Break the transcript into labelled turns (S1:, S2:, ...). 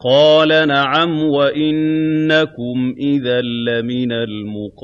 S1: قَالَ نَعَمْ وَإِنَّكُمْ إِذًا لَّمِنَ الْمُقَرَّبِينَ.